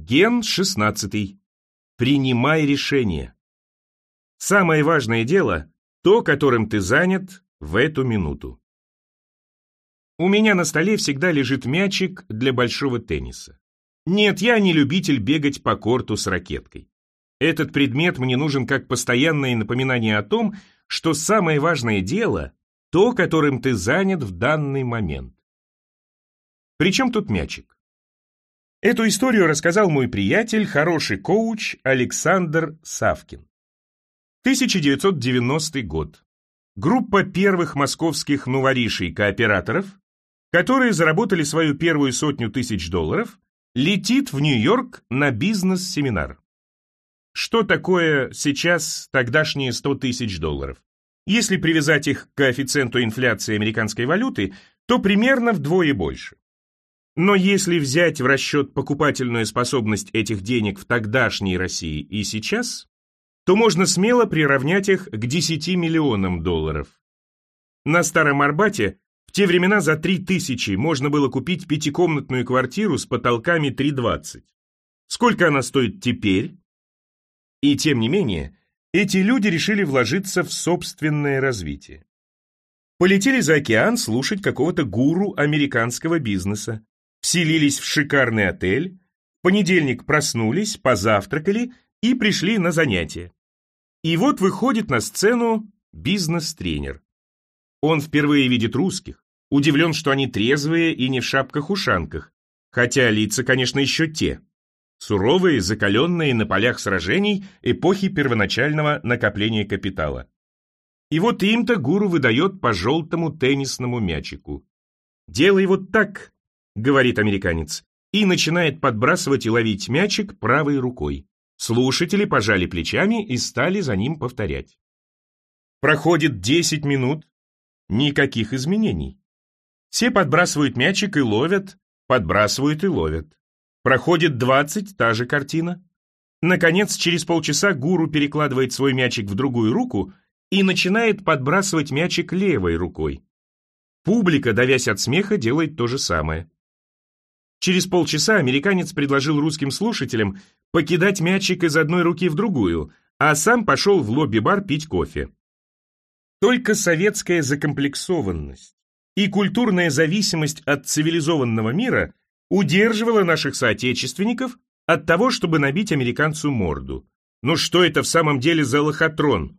Ген 16. Принимай решение. Самое важное дело – то, которым ты занят в эту минуту. У меня на столе всегда лежит мячик для большого тенниса. Нет, я не любитель бегать по корту с ракеткой. Этот предмет мне нужен как постоянное напоминание о том, что самое важное дело – то, которым ты занят в данный момент. Причем тут мячик? Эту историю рассказал мой приятель, хороший коуч Александр Савкин. 1990 год. Группа первых московских новоришей-кооператоров, которые заработали свою первую сотню тысяч долларов, летит в Нью-Йорк на бизнес-семинар. Что такое сейчас тогдашние 100 тысяч долларов? Если привязать их к коэффициенту инфляции американской валюты, то примерно вдвое больше. Но если взять в расчет покупательную способность этих денег в тогдашней России и сейчас, то можно смело приравнять их к 10 миллионам долларов. На Старом Арбате в те времена за 3 тысячи можно было купить пятикомнатную квартиру с потолками 3,20. Сколько она стоит теперь? И тем не менее, эти люди решили вложиться в собственное развитие. Полетели за океан слушать какого-то гуру американского бизнеса, вселились в шикарный отель, в понедельник проснулись, позавтракали и пришли на занятия. И вот выходит на сцену бизнес-тренер. Он впервые видит русских, удивлен, что они трезвые и не в шапках-ушанках, хотя лица, конечно, еще те. Суровые, закаленные на полях сражений эпохи первоначального накопления капитала. И вот им-то гуру выдает по желтому теннисному мячику. «Делай вот так», говорит американец, и начинает подбрасывать и ловить мячик правой рукой. Слушатели пожали плечами и стали за ним повторять. Проходит 10 минут, никаких изменений. Все подбрасывают мячик и ловят, подбрасывают и ловят. Проходит 20, та же картина. Наконец, через полчаса гуру перекладывает свой мячик в другую руку и начинает подбрасывать мячик левой рукой. Публика, давясь от смеха, делает то же самое. Через полчаса американец предложил русским слушателям покидать мячик из одной руки в другую, а сам пошел в лобби-бар пить кофе. Только советская закомплексованность и культурная зависимость от цивилизованного мира удерживала наших соотечественников от того, чтобы набить американцу морду. Но что это в самом деле за лохотрон?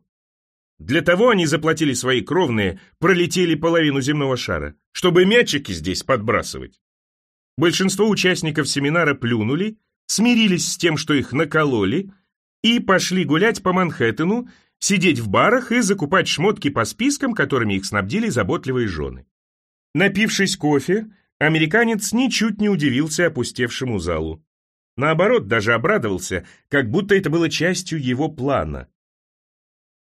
Для того они заплатили свои кровные, пролетели половину земного шара, чтобы мячики здесь подбрасывать. Большинство участников семинара плюнули, смирились с тем, что их накололи, и пошли гулять по Манхэттену, сидеть в барах и закупать шмотки по спискам, которыми их снабдили заботливые жены. Напившись кофе, американец ничуть не удивился опустевшему залу. Наоборот, даже обрадовался, как будто это было частью его плана.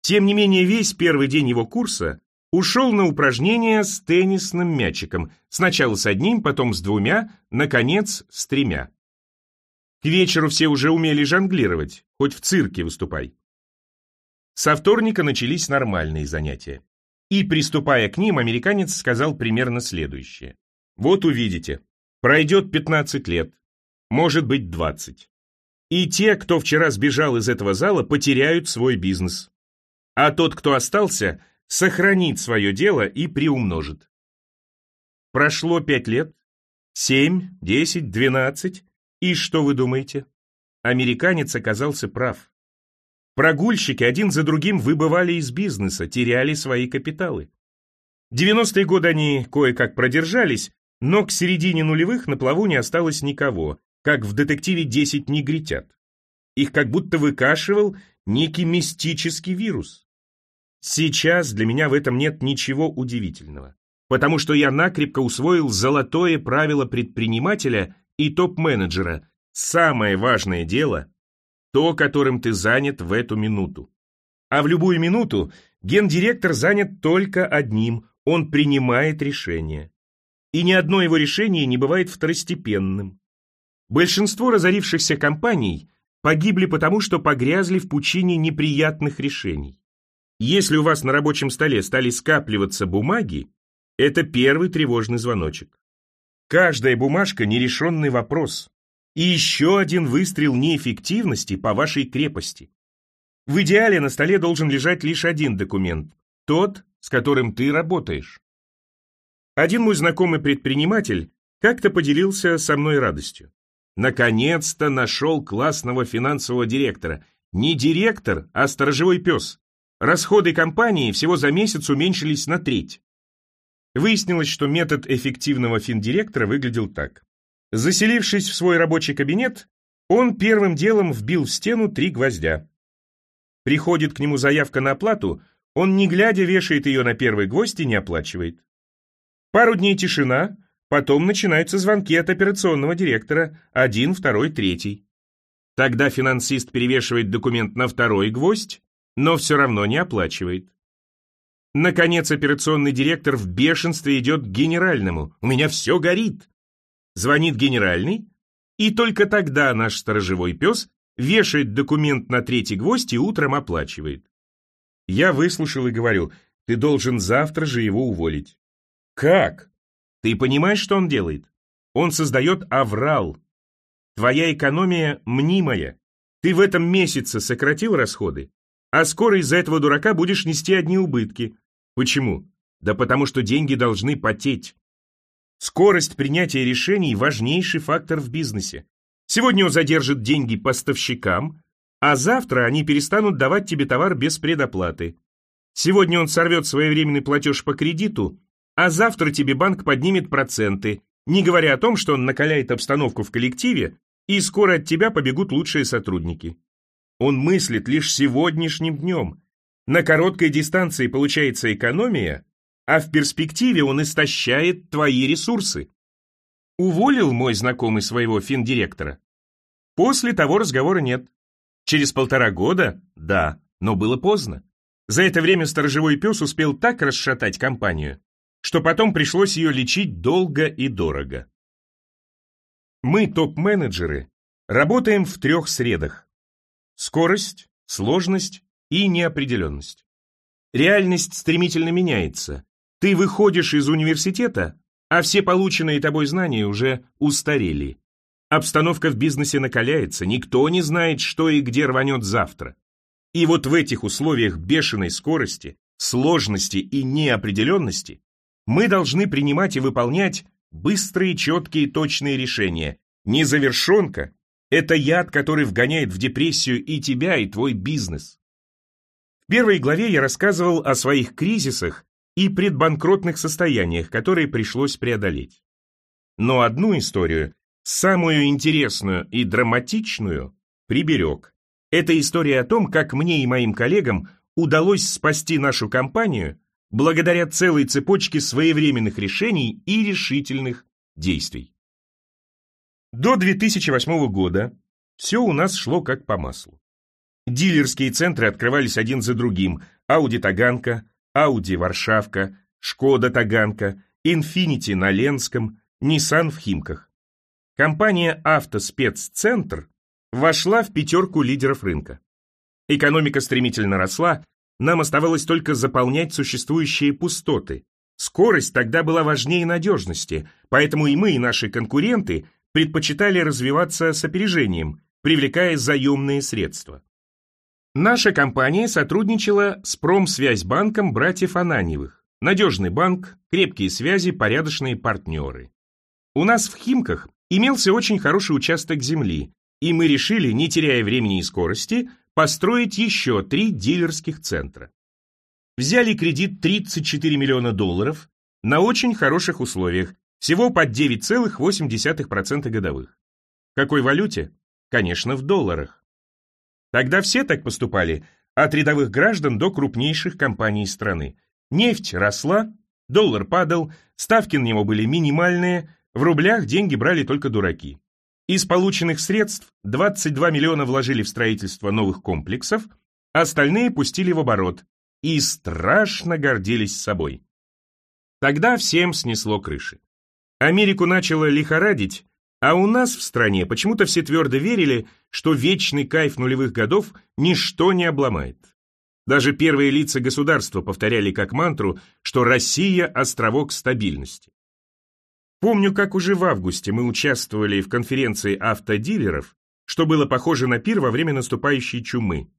Тем не менее, весь первый день его курса ушел на упражнения с теннисным мячиком, сначала с одним, потом с двумя, наконец, с тремя. К вечеру все уже умели жонглировать, хоть в цирке выступай. Со вторника начались нормальные занятия. И, приступая к ним, американец сказал примерно следующее. Вот увидите, пройдет 15 лет, может быть 20. И те, кто вчера сбежал из этого зала, потеряют свой бизнес. А тот, кто остался, сохранит свое дело и приумножит. Прошло пять лет, семь, десять, двенадцать, и что вы думаете? Американец оказался прав. Прогульщики один за другим выбывали из бизнеса, теряли свои капиталы. 90-е годы они кое-как продержались, но к середине нулевых на плаву не осталось никого, как в детективе «Десять негритят». Их как будто выкашивал некий мистический вирус. Сейчас для меня в этом нет ничего удивительного, потому что я накрепко усвоил золотое правило предпринимателя и топ-менеджера. Самое важное дело – то, которым ты занят в эту минуту. А в любую минуту гендиректор занят только одним – он принимает решение. И ни одно его решение не бывает второстепенным. Большинство разорившихся компаний погибли потому, что погрязли в пучине неприятных решений. Если у вас на рабочем столе стали скапливаться бумаги, это первый тревожный звоночек. Каждая бумажка – нерешенный вопрос. и еще один выстрел неэффективности по вашей крепости. В идеале на столе должен лежать лишь один документ, тот, с которым ты работаешь. Один мой знакомый предприниматель как-то поделился со мной радостью. Наконец-то нашел классного финансового директора. Не директор, а сторожевой пес. Расходы компании всего за месяц уменьшились на треть. Выяснилось, что метод эффективного финдиректора выглядел так. Заселившись в свой рабочий кабинет, он первым делом вбил в стену три гвоздя. Приходит к нему заявка на оплату, он не глядя вешает ее на первый гвоздь и не оплачивает. Пару дней тишина, потом начинаются звонки от операционного директора, один, второй, третий. Тогда финансист перевешивает документ на второй гвоздь, но все равно не оплачивает. Наконец операционный директор в бешенстве идет к генеральному. «У меня все горит!» Звонит генеральный, и только тогда наш сторожевой пес вешает документ на третий гвоздь и утром оплачивает. Я выслушал и говорю, ты должен завтра же его уволить. Как? Ты понимаешь, что он делает? Он создает аврал. Твоя экономия мнимая. Ты в этом месяце сократил расходы, а скоро из-за этого дурака будешь нести одни убытки. Почему? Да потому что деньги должны потеть. Скорость принятия решений – важнейший фактор в бизнесе. Сегодня он задержит деньги поставщикам, а завтра они перестанут давать тебе товар без предоплаты. Сегодня он сорвет своевременный платеж по кредиту, а завтра тебе банк поднимет проценты, не говоря о том, что он накаляет обстановку в коллективе, и скоро от тебя побегут лучшие сотрудники. Он мыслит лишь сегодняшним днем. На короткой дистанции получается экономия, а в перспективе он истощает твои ресурсы. Уволил мой знакомый своего финдиректора? После того разговора нет. Через полтора года? Да, но было поздно. За это время сторожевой пес успел так расшатать компанию, что потом пришлось ее лечить долго и дорого. Мы, топ-менеджеры, работаем в трех средах скорость, сложность и неопределенность. Реальность стремительно меняется. Ты выходишь из университета, а все полученные тобой знания уже устарели. Обстановка в бизнесе накаляется, никто не знает, что и где рванет завтра. И вот в этих условиях бешеной скорости, сложности и неопределенности мы должны принимать и выполнять быстрые, четкие, точные решения. Незавершенка это яд, который вгоняет в депрессию и тебя, и твой бизнес. В первой главе я рассказывал о своих кризисах и предбанкротных состояниях, которые пришлось преодолеть. Но одну историю, самую интересную и драматичную, приберег. Это история о том, как мне и моим коллегам удалось спасти нашу компанию благодаря целой цепочке своевременных решений и решительных действий. До 2008 года все у нас шло как по маслу. Дилерские центры открывались один за другим. Ауди Таганка, Ауди Варшавка, Шкода Таганка, Инфинити на Ленском, Ниссан в Химках. Компания «Автоспеццентр» вошла в пятерку лидеров рынка. Экономика стремительно росла, нам оставалось только заполнять существующие пустоты. Скорость тогда была важнее надежности, поэтому и мы, и наши конкуренты предпочитали развиваться с опережением, привлекая заемные средства. Наша компания сотрудничала с Промсвязьбанком братьев Ананьевых. Надежный банк, крепкие связи, порядочные партнеры. У нас в Химках имелся очень хороший участок земли, и мы решили, не теряя времени и скорости, построить еще три дилерских центра. Взяли кредит 34 миллиона долларов на очень хороших условиях, всего под 9,8% годовых. В какой валюте? Конечно, в долларах. Тогда все так поступали, от рядовых граждан до крупнейших компаний страны. Нефть росла, доллар падал, ставки на него были минимальные, в рублях деньги брали только дураки. Из полученных средств 22 миллиона вложили в строительство новых комплексов, остальные пустили в оборот и страшно гордились собой. Тогда всем снесло крыши. Америку начало лихорадить, а у нас в стране почему-то все твердо верили, что вечный кайф нулевых годов ничто не обломает. Даже первые лица государства повторяли как мантру, что Россия – островок стабильности. Помню, как уже в августе мы участвовали в конференции автодилеров, что было похоже на пир во время наступающей чумы.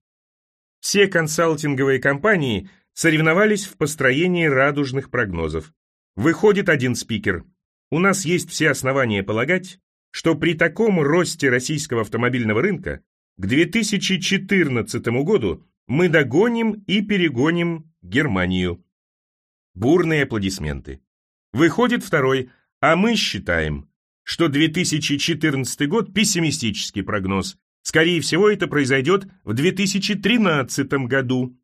Все консалтинговые компании соревновались в построении радужных прогнозов. Выходит один спикер. У нас есть все основания полагать, что при таком росте российского автомобильного рынка к 2014 году мы догоним и перегоним Германию. Бурные аплодисменты. Выходит второй, а мы считаем, что 2014 год – пессимистический прогноз. Скорее всего, это произойдет в 2013 году.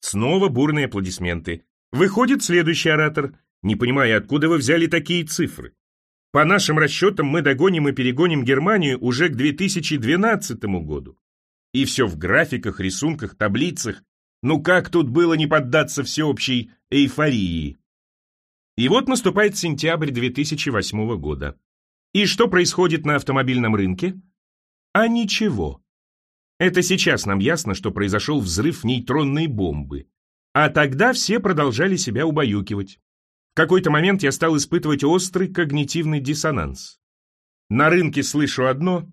Снова бурные аплодисменты. Выходит следующий оратор. Не понимая, откуда вы взяли такие цифры. По нашим расчетам, мы догоним и перегоним Германию уже к 2012 году. И все в графиках, рисунках, таблицах. Ну как тут было не поддаться всеобщей эйфории? И вот наступает сентябрь 2008 года. И что происходит на автомобильном рынке? А ничего. Это сейчас нам ясно, что произошел взрыв нейтронной бомбы. А тогда все продолжали себя убаюкивать. В какой-то момент я стал испытывать острый когнитивный диссонанс. На рынке слышу одно,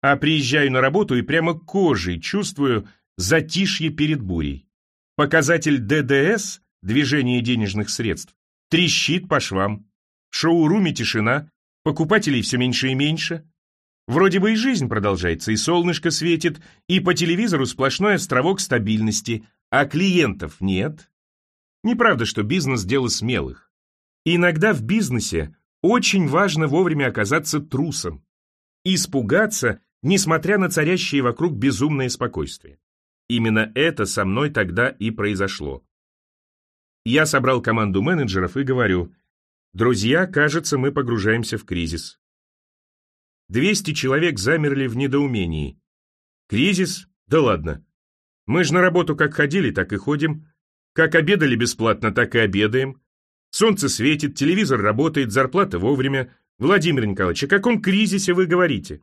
а приезжаю на работу и прямо кожей чувствую затишье перед бурей. Показатель ДДС, движение денежных средств, трещит по швам. В шоуруме тишина, покупателей все меньше и меньше. Вроде бы и жизнь продолжается, и солнышко светит, и по телевизору сплошной островок стабильности, а клиентов нет. Неправда, что бизнес – дело смелых. Иногда в бизнесе очень важно вовремя оказаться трусом. Испугаться, несмотря на царящее вокруг безумное спокойствие. Именно это со мной тогда и произошло. Я собрал команду менеджеров и говорю, «Друзья, кажется, мы погружаемся в кризис». 200 человек замерли в недоумении. «Кризис? Да ладно. Мы же на работу как ходили, так и ходим. Как обедали бесплатно, так и обедаем. Солнце светит, телевизор работает, зарплата вовремя. Владимир Николаевич, о каком кризисе вы говорите?»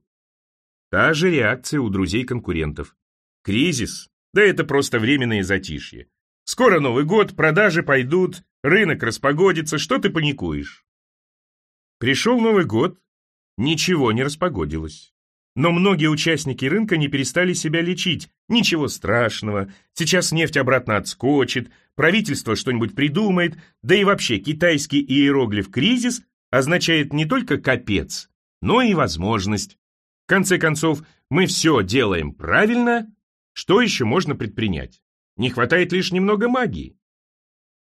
Та же реакция у друзей-конкурентов. Кризис? Да это просто временное затишье. Скоро Новый год, продажи пойдут, рынок распогодится, что ты паникуешь? Пришел Новый год, ничего не распогодилось. Но многие участники рынка не перестали себя лечить. Ничего страшного, сейчас нефть обратно отскочит, правительство что-нибудь придумает, да и вообще китайский иероглиф «кризис» означает не только капец, но и возможность. В конце концов, мы все делаем правильно, что еще можно предпринять? Не хватает лишь немного магии.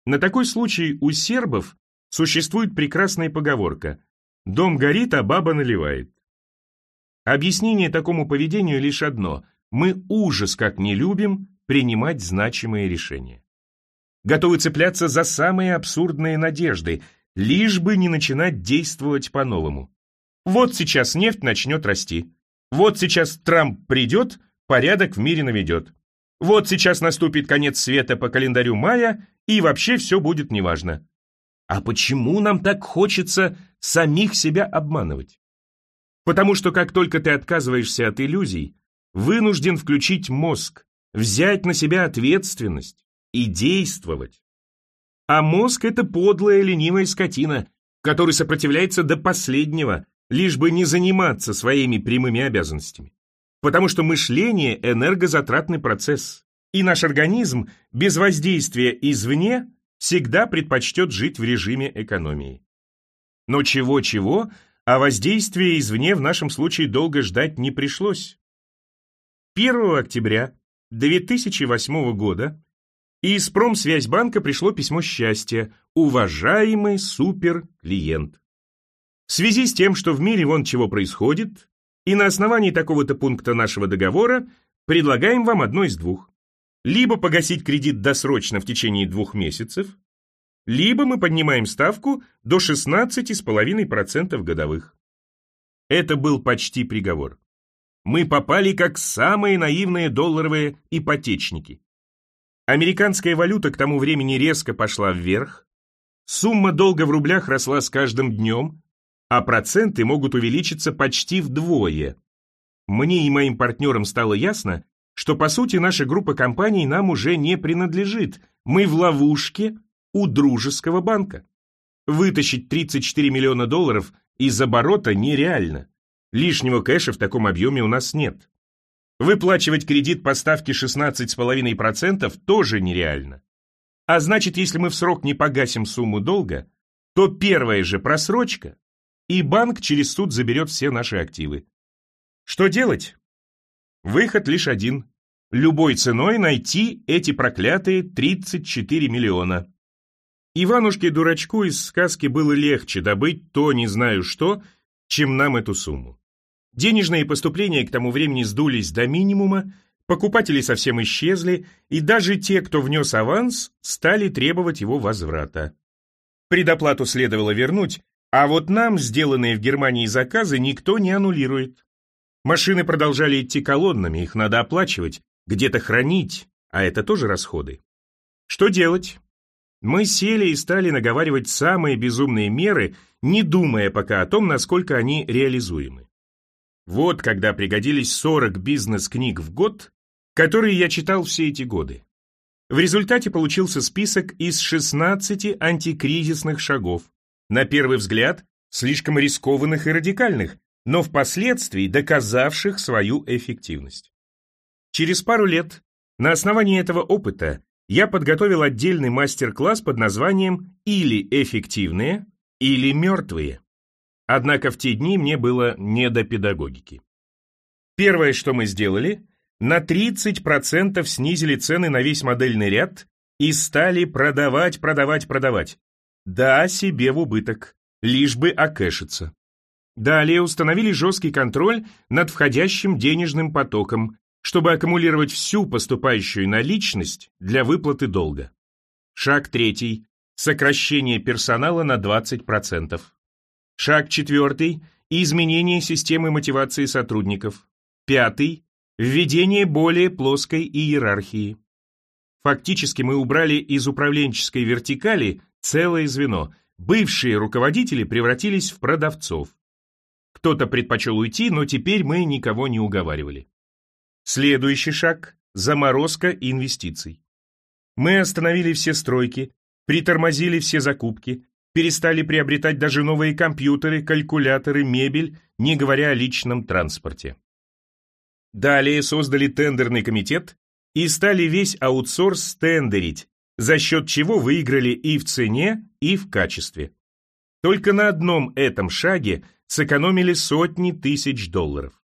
На такой случай у сербов существует прекрасная поговорка «Дом горит, а баба наливает». Объяснение такому поведению лишь одно – мы ужас как не любим принимать значимые решения. Готовы цепляться за самые абсурдные надежды, лишь бы не начинать действовать по-новому. Вот сейчас нефть начнет расти. Вот сейчас Трамп придет, порядок в мире наведет. Вот сейчас наступит конец света по календарю мая, и вообще все будет неважно. А почему нам так хочется самих себя обманывать? Потому что как только ты отказываешься от иллюзий, вынужден включить мозг, взять на себя ответственность и действовать. А мозг — это подлая ленивая скотина, который сопротивляется до последнего, лишь бы не заниматься своими прямыми обязанностями потому что мышление – энергозатратный процесс, и наш организм без воздействия извне всегда предпочтет жить в режиме экономии. Но чего-чего, а воздействия извне в нашем случае долго ждать не пришлось. 1 октября 2008 года из Промсвязьбанка пришло письмо счастья «Уважаемый суперклиент». В связи с тем, что в мире вон чего происходит, и на основании такого-то пункта нашего договора предлагаем вам одно из двух. Либо погасить кредит досрочно в течение двух месяцев, либо мы поднимаем ставку до 16,5% годовых. Это был почти приговор. Мы попали как самые наивные долларовые ипотечники. Американская валюта к тому времени резко пошла вверх, сумма долга в рублях росла с каждым днем, а проценты могут увеличиться почти вдвое. Мне и моим партнерам стало ясно, что по сути наша группа компаний нам уже не принадлежит, мы в ловушке у дружеского банка. Вытащить 34 миллиона долларов из оборота нереально. Лишнего кэша в таком объеме у нас нет. Выплачивать кредит по ставке 16,5% тоже нереально. А значит, если мы в срок не погасим сумму долга, то первая же просрочка, и банк через суд заберет все наши активы. Что делать? Выход лишь один. Любой ценой найти эти проклятые 34 миллиона. Иванушке-дурачку из сказки было легче добыть то не знаю что, чем нам эту сумму. Денежные поступления к тому времени сдулись до минимума, покупатели совсем исчезли, и даже те, кто внес аванс, стали требовать его возврата. Предоплату следовало вернуть, а вот нам сделанные в Германии заказы никто не аннулирует. Машины продолжали идти колоннами, их надо оплачивать, где-то хранить, а это тоже расходы. Что делать? Мы сели и стали наговаривать самые безумные меры, не думая пока о том, насколько они реализуемы. Вот когда пригодились 40 бизнес-книг в год, которые я читал все эти годы. В результате получился список из 16 антикризисных шагов, на первый взгляд, слишком рискованных и радикальных, но впоследствии доказавших свою эффективность. Через пару лет на основании этого опыта я подготовил отдельный мастер-класс под названием «Или эффективные, или мертвые». Однако в те дни мне было не до педагогики. Первое, что мы сделали, на 30% снизили цены на весь модельный ряд и стали продавать, продавать, продавать. Да, себе в убыток, лишь бы окэшиться. Далее установили жесткий контроль над входящим денежным потоком, чтобы аккумулировать всю поступающую наличность для выплаты долга. Шаг третий. Сокращение персонала на 20%. Шаг четвертый. Изменение системы мотивации сотрудников. Пятый. Введение более плоской иерархии. Фактически мы убрали из управленческой вертикали целое звено. Бывшие руководители превратились в продавцов. Кто-то предпочел уйти, но теперь мы никого не уговаривали. Следующий шаг – заморозка инвестиций. Мы остановили все стройки, притормозили все закупки, перестали приобретать даже новые компьютеры, калькуляторы, мебель, не говоря о личном транспорте. Далее создали тендерный комитет и стали весь аутсорс тендерить, за счет чего выиграли и в цене, и в качестве. Только на одном этом шаге сэкономили сотни тысяч долларов.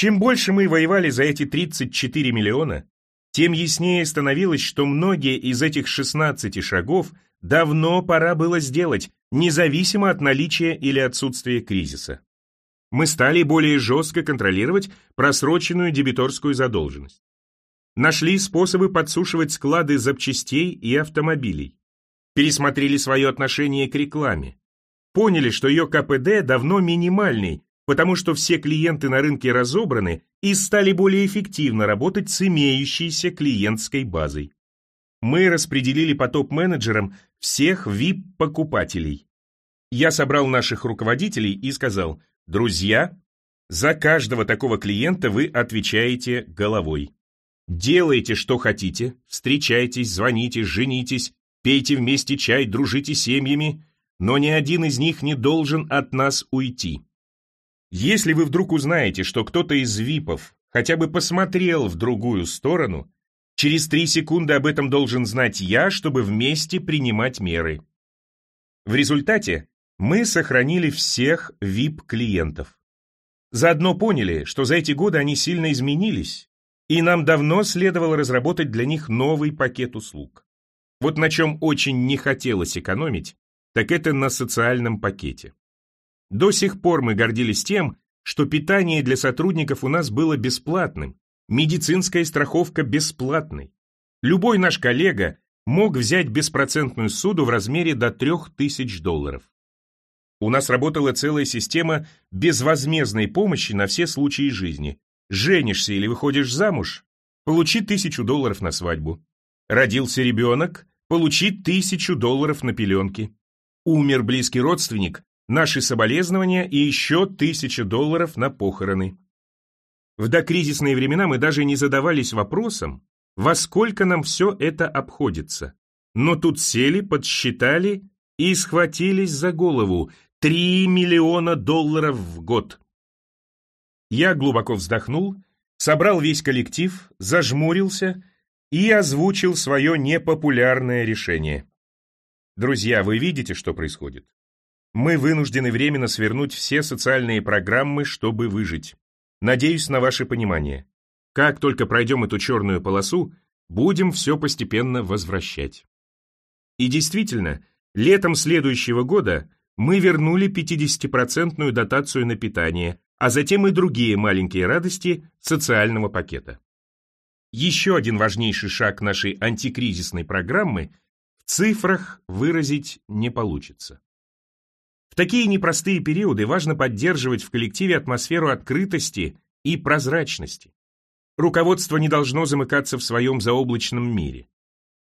Чем больше мы воевали за эти 34 миллиона, тем яснее становилось, что многие из этих 16 шагов давно пора было сделать, независимо от наличия или отсутствия кризиса. Мы стали более жестко контролировать просроченную дебиторскую задолженность. Нашли способы подсушивать склады запчастей и автомобилей. Пересмотрели свое отношение к рекламе поняли, что ее КПД давно минимальный, потому что все клиенты на рынке разобраны и стали более эффективно работать с имеющейся клиентской базой. Мы распределили по топ-менеджерам всех VIP-покупателей. Я собрал наших руководителей и сказал, друзья, за каждого такого клиента вы отвечаете головой. Делайте, что хотите, встречайтесь, звоните, женитесь, пейте вместе чай, дружите семьями, но ни один из них не должен от нас уйти. Если вы вдруг узнаете, что кто-то из ВИПов хотя бы посмотрел в другую сторону, через три секунды об этом должен знать я, чтобы вместе принимать меры. В результате мы сохранили всех VIP-клиентов. Заодно поняли, что за эти годы они сильно изменились, и нам давно следовало разработать для них новый пакет услуг. Вот на чем очень не хотелось экономить, так это на социальном пакете. До сих пор мы гордились тем, что питание для сотрудников у нас было бесплатным, медицинская страховка бесплатной. Любой наш коллега мог взять беспроцентную суду в размере до 3000 долларов. У нас работала целая система безвозмездной помощи на все случаи жизни. Женишься или выходишь замуж – получи тысячу долларов на свадьбу. Родился ребенок – получи тысячу долларов на пеленки. Умер близкий родственник, наши соболезнования и еще тысяча долларов на похороны. В докризисные времена мы даже не задавались вопросом, во сколько нам все это обходится. Но тут сели, подсчитали и схватились за голову. Три миллиона долларов в год. Я глубоко вздохнул, собрал весь коллектив, зажмурился и озвучил свое непопулярное решение. Друзья, вы видите, что происходит? Мы вынуждены временно свернуть все социальные программы, чтобы выжить. Надеюсь на ваше понимание. Как только пройдем эту черную полосу, будем все постепенно возвращать. И действительно, летом следующего года мы вернули 50% дотацию на питание, а затем и другие маленькие радости социального пакета. Еще один важнейший шаг нашей антикризисной программы в цифрах выразить не получится. Такие непростые периоды важно поддерживать в коллективе атмосферу открытости и прозрачности. Руководство не должно замыкаться в своем заоблачном мире.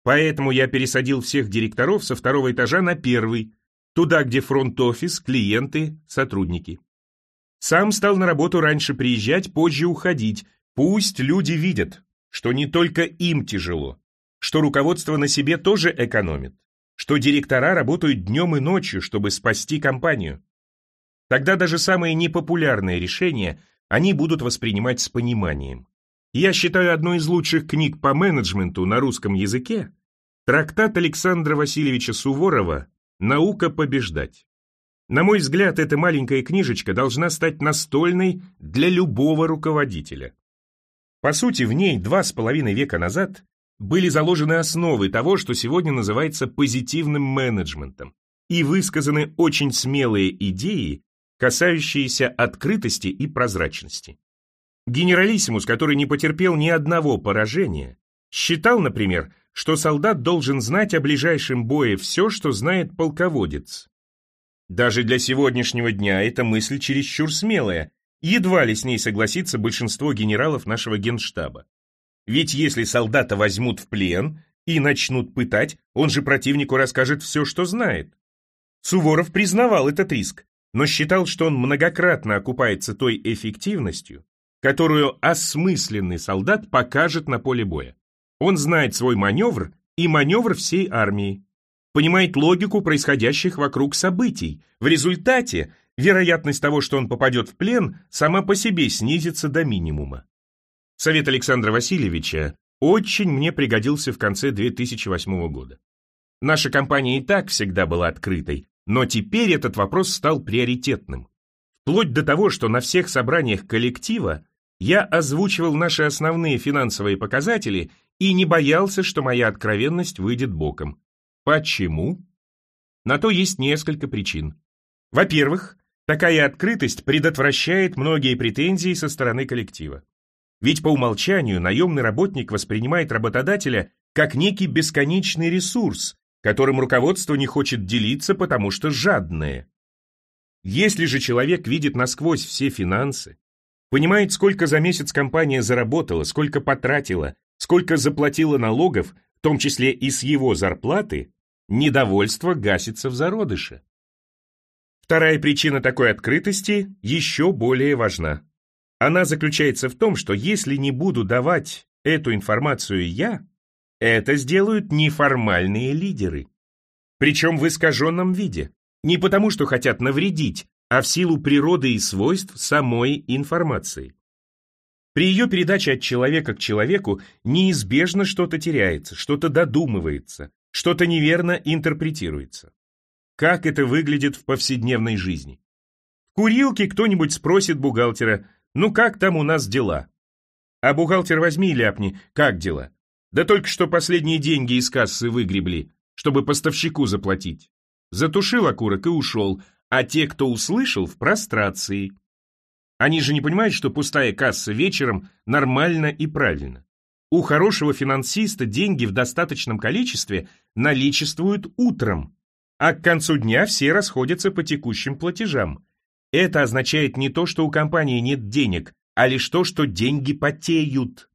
Поэтому я пересадил всех директоров со второго этажа на первый, туда, где фронт-офис, клиенты, сотрудники. Сам стал на работу раньше приезжать, позже уходить. Пусть люди видят, что не только им тяжело, что руководство на себе тоже экономит что директора работают днем и ночью, чтобы спасти компанию. Тогда даже самые непопулярные решения они будут воспринимать с пониманием. Я считаю одной из лучших книг по менеджменту на русском языке трактат Александра Васильевича Суворова «Наука побеждать». На мой взгляд, эта маленькая книжечка должна стать настольной для любого руководителя. По сути, в ней два с половиной века назад были заложены основы того, что сегодня называется позитивным менеджментом, и высказаны очень смелые идеи, касающиеся открытости и прозрачности. Генералиссимус, который не потерпел ни одного поражения, считал, например, что солдат должен знать о ближайшем бое все, что знает полководец. Даже для сегодняшнего дня эта мысль чересчур смелая, едва ли с ней согласится большинство генералов нашего генштаба. Ведь если солдата возьмут в плен и начнут пытать, он же противнику расскажет все, что знает. Суворов признавал этот риск, но считал, что он многократно окупается той эффективностью, которую осмысленный солдат покажет на поле боя. Он знает свой маневр и маневр всей армии, понимает логику происходящих вокруг событий. В результате вероятность того, что он попадет в плен, сама по себе снизится до минимума. Совет Александра Васильевича очень мне пригодился в конце 2008 года. Наша компания и так всегда была открытой, но теперь этот вопрос стал приоритетным. Вплоть до того, что на всех собраниях коллектива я озвучивал наши основные финансовые показатели и не боялся, что моя откровенность выйдет боком. Почему? На то есть несколько причин. Во-первых, такая открытость предотвращает многие претензии со стороны коллектива. Ведь по умолчанию наемный работник воспринимает работодателя как некий бесконечный ресурс, которым руководство не хочет делиться, потому что жадное. Если же человек видит насквозь все финансы, понимает, сколько за месяц компания заработала, сколько потратила, сколько заплатила налогов, в том числе и с его зарплаты, недовольство гасится в зародыше. Вторая причина такой открытости еще более важна. Она заключается в том, что если не буду давать эту информацию я, это сделают неформальные лидеры. Причем в искаженном виде. Не потому, что хотят навредить, а в силу природы и свойств самой информации. При ее передаче от человека к человеку неизбежно что-то теряется, что-то додумывается, что-то неверно интерпретируется. Как это выглядит в повседневной жизни? В курилке кто-нибудь спросит бухгалтера, ну как там у нас дела? А бухгалтер возьми и ляпни, как дела? Да только что последние деньги из кассы выгребли, чтобы поставщику заплатить. Затушил окурок и ушел, а те, кто услышал, в прострации. Они же не понимают, что пустая касса вечером нормально и правильно. У хорошего финансиста деньги в достаточном количестве наличествуют утром, а к концу дня все расходятся по текущим платежам. Это означает не то, что у компании нет денег, а лишь то, что деньги потеют.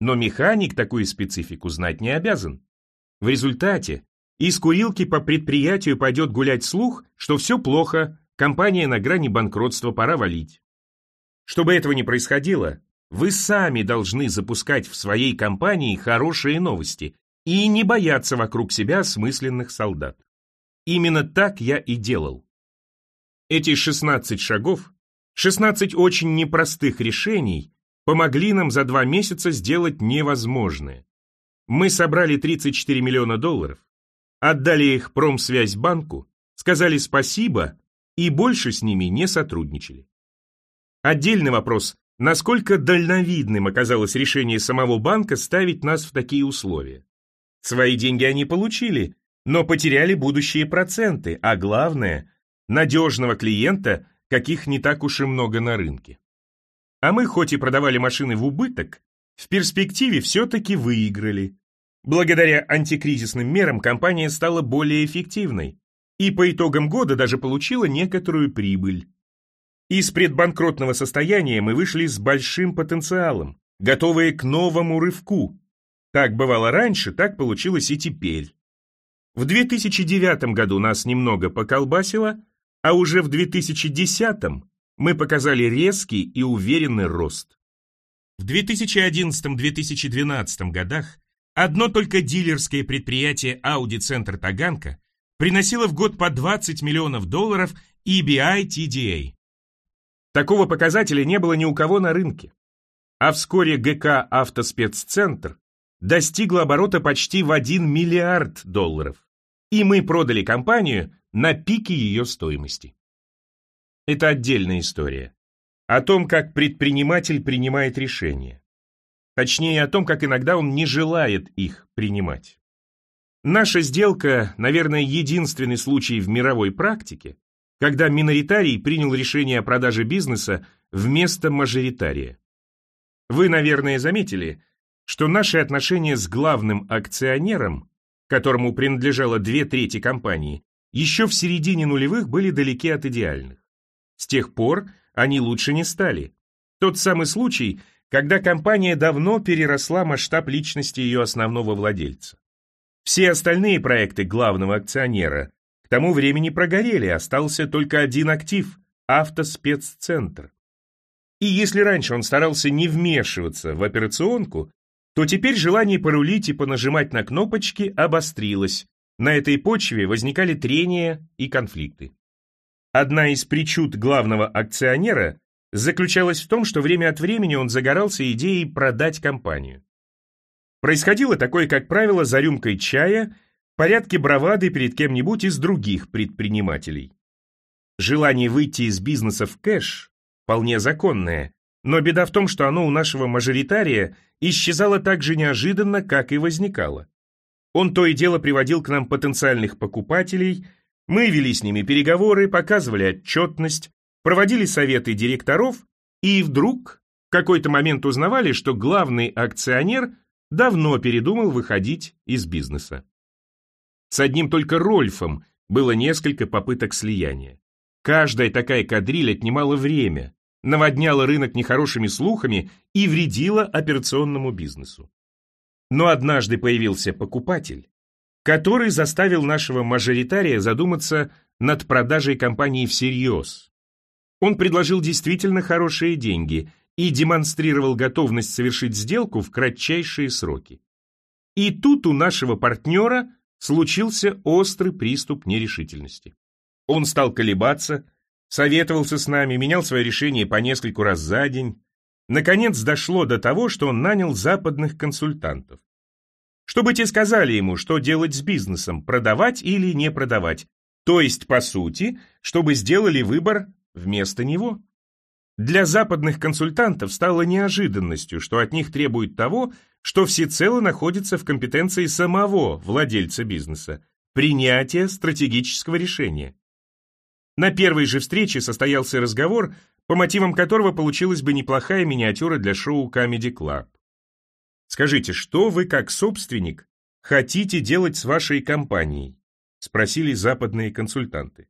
Но механик такую специфику знать не обязан. В результате из курилки по предприятию пойдет гулять слух, что все плохо, компания на грани банкротства, пора валить. Чтобы этого не происходило, вы сами должны запускать в своей компании хорошие новости и не бояться вокруг себя осмысленных солдат. Именно так я и делал. Эти 16 шагов, 16 очень непростых решений помогли нам за два месяца сделать невозможное. Мы собрали 34 миллиона долларов, отдали их Промсвязьбанку, сказали спасибо и больше с ними не сотрудничали. Отдельный вопрос, насколько дальновидным оказалось решение самого банка ставить нас в такие условия. Свои деньги они получили, но потеряли будущие проценты, а главное – надежного клиента, каких не так уж и много на рынке. А мы хоть и продавали машины в убыток, в перспективе все-таки выиграли. Благодаря антикризисным мерам компания стала более эффективной и по итогам года даже получила некоторую прибыль. Из предбанкротного состояния мы вышли с большим потенциалом, готовые к новому рывку. Так бывало раньше, так получилось и теперь. В 2009 году нас немного поколбасило, а уже в 2010 мы показали резкий и уверенный рост. В 2011-2012 годах одно только дилерское предприятие Audi Центр Таганка приносило в год по 20 миллионов долларов EBI TDA. Такого показателя не было ни у кого на рынке. А вскоре ГК «Автоспеццентр» достигла оборота почти в 1 миллиард долларов. И мы продали компанию на пике ее стоимости. Это отдельная история. О том, как предприниматель принимает решения. Точнее, о том, как иногда он не желает их принимать. Наша сделка, наверное, единственный случай в мировой практике, когда миноритарий принял решение о продаже бизнеса вместо мажоритария. Вы, наверное, заметили, что наши отношения с главным акционером, которому принадлежало две трети компании, еще в середине нулевых были далеки от идеальных. С тех пор они лучше не стали. Тот самый случай, когда компания давно переросла масштаб личности ее основного владельца. Все остальные проекты главного акционера тому времени прогорели, остался только один актив – автоспеццентр. И если раньше он старался не вмешиваться в операционку, то теперь желание порулить и понажимать на кнопочки обострилось. На этой почве возникали трения и конфликты. Одна из причуд главного акционера заключалась в том, что время от времени он загорался идеей продать компанию. Происходило такое, как правило, за рюмкой чая – порядке бравады перед кем-нибудь из других предпринимателей. Желание выйти из бизнеса в кэш вполне законное, но беда в том, что оно у нашего мажоритария исчезало так же неожиданно, как и возникало. Он то и дело приводил к нам потенциальных покупателей, мы вели с ними переговоры, показывали отчетность, проводили советы директоров и вдруг в какой-то момент узнавали, что главный акционер давно передумал выходить из бизнеса. С одним только Рольфом было несколько попыток слияния. Каждая такая кадриль отнимала время, наводняла рынок нехорошими слухами и вредила операционному бизнесу. Но однажды появился покупатель, который заставил нашего мажоритария задуматься над продажей компании всерьез. Он предложил действительно хорошие деньги и демонстрировал готовность совершить сделку в кратчайшие сроки. И тут у нашего партнера случился острый приступ нерешительности. Он стал колебаться, советовался с нами, менял свое решение по нескольку раз за день. Наконец дошло до того, что он нанял западных консультантов. Чтобы те сказали ему, что делать с бизнесом, продавать или не продавать. То есть, по сути, чтобы сделали выбор вместо него. Для западных консультантов стало неожиданностью, что от них требуют того, что всецело находится в компетенции самого владельца бизнеса – принятия стратегического решения. На первой же встрече состоялся разговор, по мотивам которого получилась бы неплохая миниатюра для шоу Comedy Club. «Скажите, что вы, как собственник, хотите делать с вашей компанией?» – спросили западные консультанты.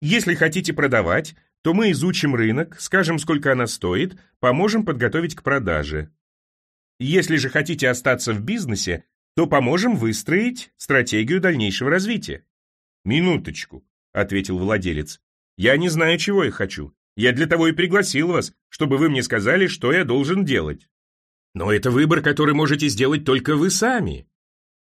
«Если хотите продавать, то мы изучим рынок, скажем, сколько она стоит, поможем подготовить к продаже. Если же хотите остаться в бизнесе, то поможем выстроить стратегию дальнейшего развития. «Минуточку», — ответил владелец. «Я не знаю, чего я хочу. Я для того и пригласил вас, чтобы вы мне сказали, что я должен делать». «Но это выбор, который можете сделать только вы сами.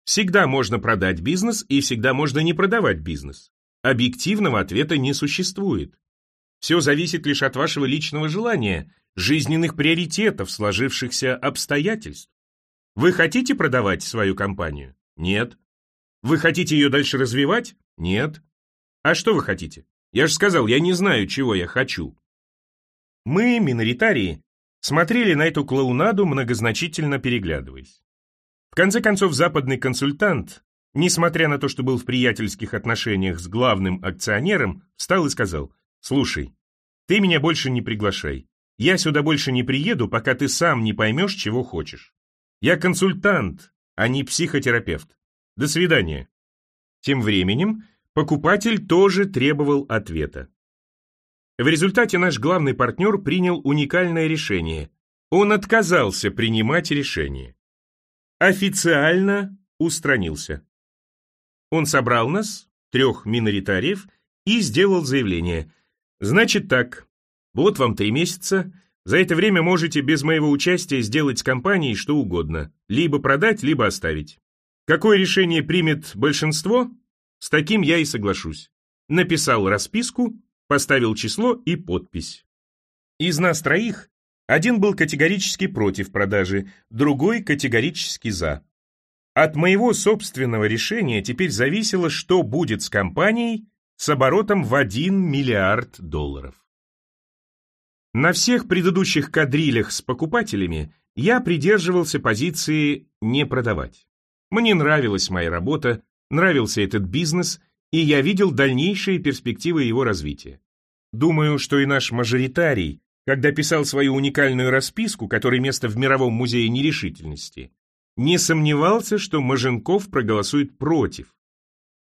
Всегда можно продать бизнес и всегда можно не продавать бизнес. Объективного ответа не существует. Все зависит лишь от вашего личного желания, жизненных приоритетов, сложившихся обстоятельств. Вы хотите продавать свою компанию? Нет. Вы хотите ее дальше развивать? Нет. А что вы хотите? Я же сказал, я не знаю, чего я хочу. Мы, миноритарии, смотрели на эту клоунаду, многозначительно переглядываясь. В конце концов, западный консультант, несмотря на то, что был в приятельских отношениях с главным акционером, встал и сказал, «Слушай, ты меня больше не приглашай. Я сюда больше не приеду, пока ты сам не поймешь, чего хочешь. Я консультант, а не психотерапевт. До свидания». Тем временем покупатель тоже требовал ответа. В результате наш главный партнер принял уникальное решение. Он отказался принимать решение официально устранился. Он собрал нас, трех миноритариев, и сделал заявление. Значит так, вот вам три месяца, за это время можете без моего участия сделать с компанией что угодно, либо продать, либо оставить. Какое решение примет большинство, с таким я и соглашусь. Написал расписку, поставил число и подпись. Из нас троих один был категорически против продажи, другой категорически за. От моего собственного решения теперь зависело, что будет с компанией с оборотом в 1 миллиард долларов. На всех предыдущих кадрилях с покупателями я придерживался позиции «не продавать». Мне нравилась моя работа, нравился этот бизнес, и я видел дальнейшие перспективы его развития. Думаю, что и наш мажоритарий когда писал свою уникальную расписку, которой место в Мировом музее нерешительности, не сомневался, что Маженков проголосует против.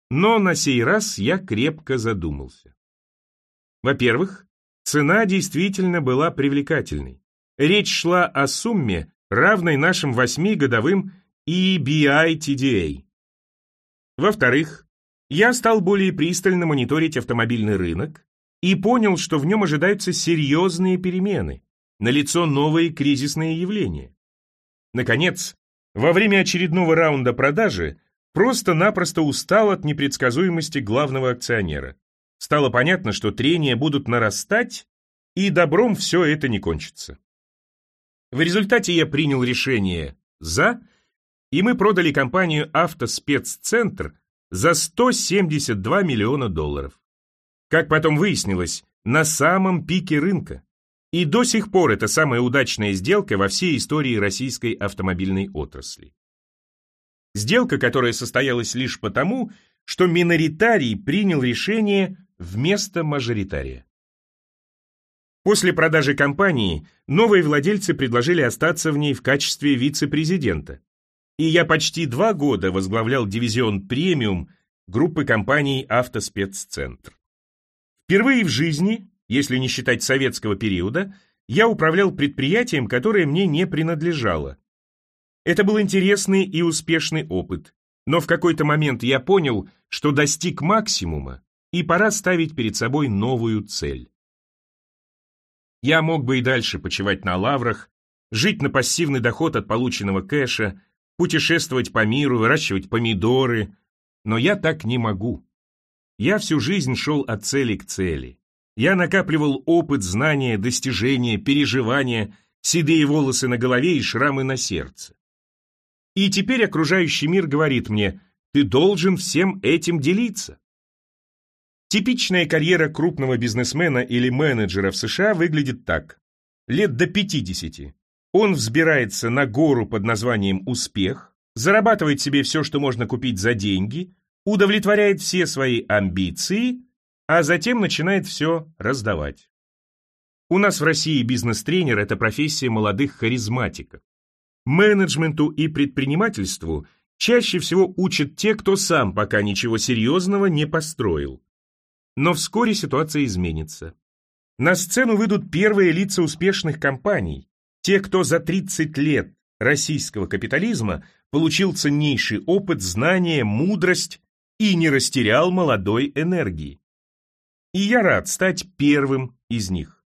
Но на сей раз я крепко задумался. Во-первых, цена действительно была привлекательной. Речь шла о сумме, равной нашим восьми годовым EBI-TDA. Во-вторых, я стал более пристально мониторить автомобильный рынок, и понял, что в нем ожидаются серьезные перемены, налицо новые кризисные явления. Наконец, во время очередного раунда продажи просто-напросто устал от непредсказуемости главного акционера. Стало понятно, что трения будут нарастать, и добром все это не кончится. В результате я принял решение «за», и мы продали компанию «Автоспеццентр» за 172 миллиона долларов. Как потом выяснилось, на самом пике рынка. И до сих пор это самая удачная сделка во всей истории российской автомобильной отрасли. Сделка, которая состоялась лишь потому, что миноритарий принял решение вместо мажоритария. После продажи компании новые владельцы предложили остаться в ней в качестве вице-президента. И я почти два года возглавлял дивизион премиум группы компаний «Автоспеццентр». Впервые в жизни, если не считать советского периода, я управлял предприятием, которое мне не принадлежало. Это был интересный и успешный опыт, но в какой-то момент я понял, что достиг максимума, и пора ставить перед собой новую цель. Я мог бы и дальше почивать на лаврах, жить на пассивный доход от полученного кэша, путешествовать по миру, выращивать помидоры, но я так не могу. Я всю жизнь шел от цели к цели. Я накапливал опыт, знания, достижения, переживания, седые волосы на голове и шрамы на сердце. И теперь окружающий мир говорит мне, ты должен всем этим делиться. Типичная карьера крупного бизнесмена или менеджера в США выглядит так. Лет до 50. Он взбирается на гору под названием «Успех», зарабатывает себе все, что можно купить за деньги, удовлетворяет все свои амбиции, а затем начинает все раздавать. У нас в России бизнес-тренер – это профессия молодых харизматиков. Менеджменту и предпринимательству чаще всего учат те, кто сам пока ничего серьезного не построил. Но вскоре ситуация изменится. На сцену выйдут первые лица успешных компаний, те, кто за 30 лет российского капитализма получил ценнейший опыт, знания, мудрость и не растерял молодой энергии. И я рад стать первым из них.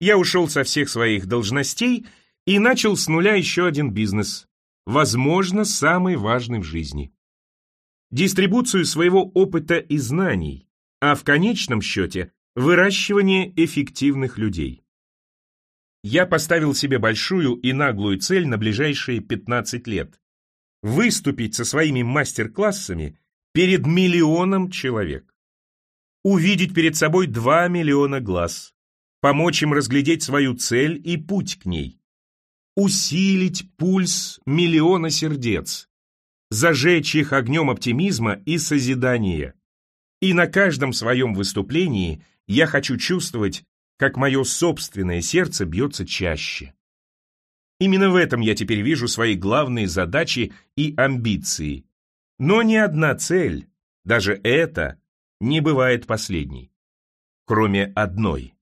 Я ушел со всех своих должностей и начал с нуля еще один бизнес, возможно, самый важный в жизни. Дистрибуцию своего опыта и знаний, а в конечном счете выращивание эффективных людей. Я поставил себе большую и наглую цель на ближайшие 15 лет – выступить со своими мастер-классами перед миллионом человек. Увидеть перед собой 2 миллиона глаз, помочь им разглядеть свою цель и путь к ней. Усилить пульс миллиона сердец, зажечь их огнем оптимизма и созидания. И на каждом своем выступлении я хочу чувствовать, как мое собственное сердце бьется чаще. Именно в этом я теперь вижу свои главные задачи и амбиции. Но ни одна цель, даже эта, не бывает последней. Кроме одной.